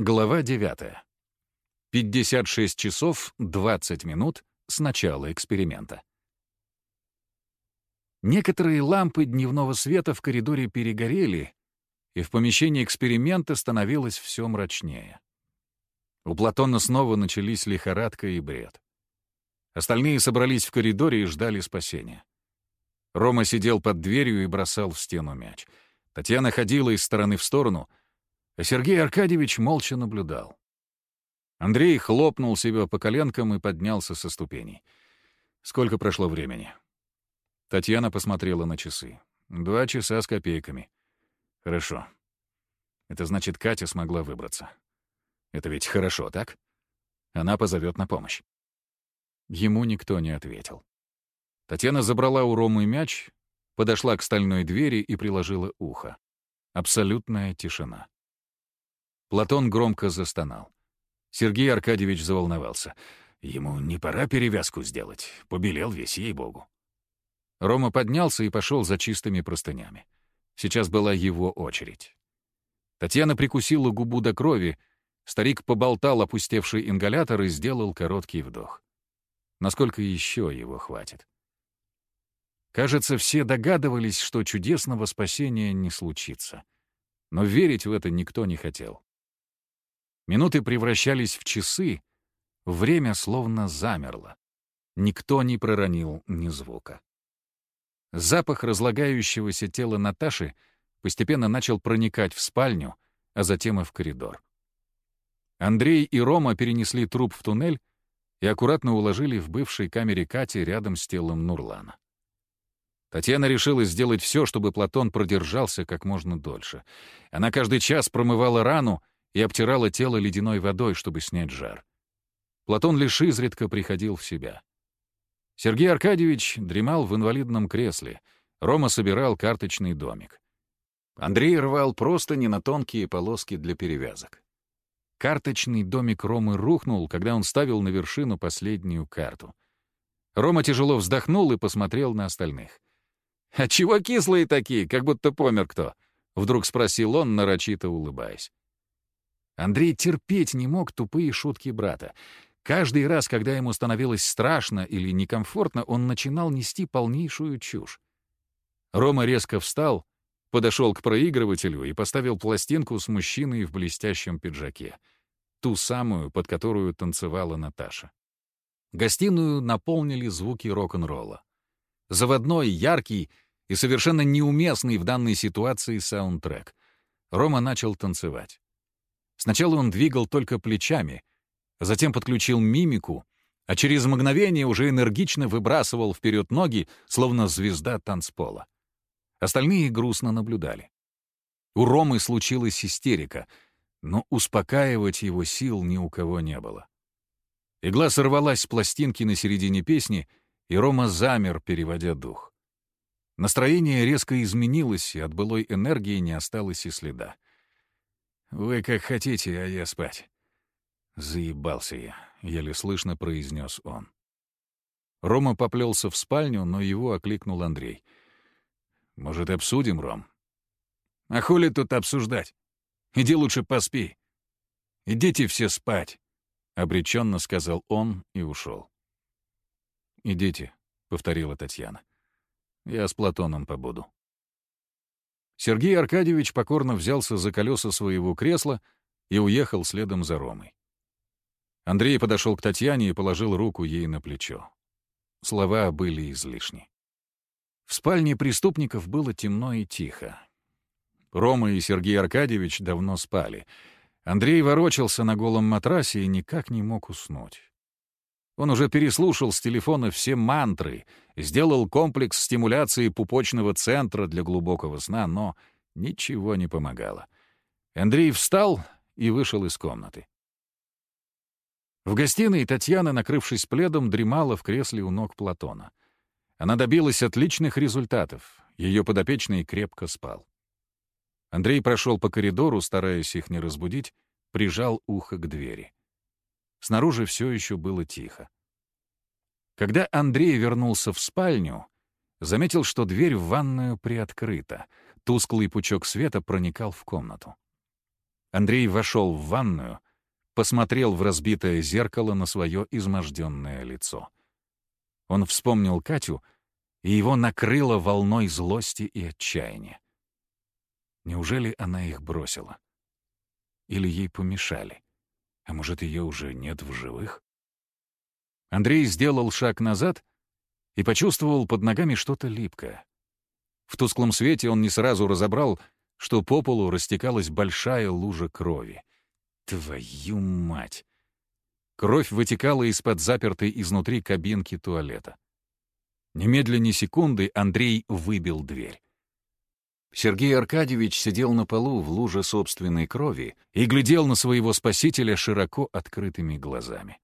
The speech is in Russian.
Глава 9. 56 часов 20 минут с начала эксперимента. Некоторые лампы дневного света в коридоре перегорели, и в помещении эксперимента становилось все мрачнее. У Платона снова начались лихорадка и бред. Остальные собрались в коридоре и ждали спасения. Рома сидел под дверью и бросал в стену мяч. Татьяна ходила из стороны в сторону — а Сергей Аркадьевич молча наблюдал. Андрей хлопнул себя по коленкам и поднялся со ступеней. Сколько прошло времени? Татьяна посмотрела на часы. Два часа с копейками. Хорошо. Это значит, Катя смогла выбраться. Это ведь хорошо, так? Она позовет на помощь. Ему никто не ответил. Татьяна забрала у Ромы мяч, подошла к стальной двери и приложила ухо. Абсолютная тишина. Платон громко застонал. Сергей Аркадьевич заволновался. Ему не пора перевязку сделать. Побелел весь, ей-богу. Рома поднялся и пошел за чистыми простынями. Сейчас была его очередь. Татьяна прикусила губу до крови, старик поболтал опустевший ингалятор и сделал короткий вдох. Насколько еще его хватит? Кажется, все догадывались, что чудесного спасения не случится. Но верить в это никто не хотел. Минуты превращались в часы, время словно замерло. Никто не проронил ни звука. Запах разлагающегося тела Наташи постепенно начал проникать в спальню, а затем и в коридор. Андрей и Рома перенесли труп в туннель и аккуратно уложили в бывшей камере Кати рядом с телом Нурлана. Татьяна решила сделать все, чтобы Платон продержался как можно дольше. Она каждый час промывала рану и обтирала тело ледяной водой, чтобы снять жар. Платон лишь изредка приходил в себя. Сергей Аркадьевич дремал в инвалидном кресле, Рома собирал карточный домик. Андрей рвал просто не на тонкие полоски для перевязок. Карточный домик Ромы рухнул, когда он ставил на вершину последнюю карту. Рома тяжело вздохнул и посмотрел на остальных. «А чего кислые такие, как будто помер кто?» — вдруг спросил он, нарочито улыбаясь. Андрей терпеть не мог тупые шутки брата. Каждый раз, когда ему становилось страшно или некомфортно, он начинал нести полнейшую чушь. Рома резко встал, подошел к проигрывателю и поставил пластинку с мужчиной в блестящем пиджаке. Ту самую, под которую танцевала Наташа. Гостиную наполнили звуки рок-н-ролла. Заводной, яркий и совершенно неуместный в данной ситуации саундтрек. Рома начал танцевать. Сначала он двигал только плечами, затем подключил мимику, а через мгновение уже энергично выбрасывал вперед ноги, словно звезда танцпола. Остальные грустно наблюдали. У Ромы случилась истерика, но успокаивать его сил ни у кого не было. Игла сорвалась с пластинки на середине песни, и Рома замер, переводя дух. Настроение резко изменилось, и от былой энергии не осталось и следа. «Вы как хотите, а я спать». Заебался я, еле слышно произнес он. Рома поплелся в спальню, но его окликнул Андрей. «Может, обсудим, Ром?» «А хули тут обсуждать? Иди лучше поспи. Идите все спать», — обреченно сказал он и ушел. «Идите», — повторила Татьяна. «Я с Платоном побуду». Сергей Аркадьевич покорно взялся за колеса своего кресла и уехал следом за Ромой. Андрей подошел к Татьяне и положил руку ей на плечо. Слова были излишни. В спальне преступников было темно и тихо. Рома и Сергей Аркадьевич давно спали. Андрей ворочался на голом матрасе и никак не мог уснуть. Он уже переслушал с телефона все мантры, сделал комплекс стимуляции пупочного центра для глубокого сна, но ничего не помогало. Андрей встал и вышел из комнаты. В гостиной Татьяна, накрывшись пледом, дремала в кресле у ног Платона. Она добилась отличных результатов. Ее подопечный крепко спал. Андрей прошел по коридору, стараясь их не разбудить, прижал ухо к двери. Снаружи все еще было тихо. Когда Андрей вернулся в спальню, заметил, что дверь в ванную приоткрыта. Тусклый пучок света проникал в комнату. Андрей вошел в ванную, посмотрел в разбитое зеркало на свое изможденное лицо. Он вспомнил Катю, и его накрыло волной злости и отчаяния. Неужели она их бросила? Или ей помешали? А может, ее уже нет в живых? Андрей сделал шаг назад и почувствовал под ногами что-то липкое. В тусклом свете он не сразу разобрал, что по полу растекалась большая лужа крови. Твою мать! Кровь вытекала из-под запертой изнутри кабинки туалета. Немедленно секунды Андрей выбил дверь. Сергей Аркадьевич сидел на полу в луже собственной крови и глядел на своего спасителя широко открытыми глазами.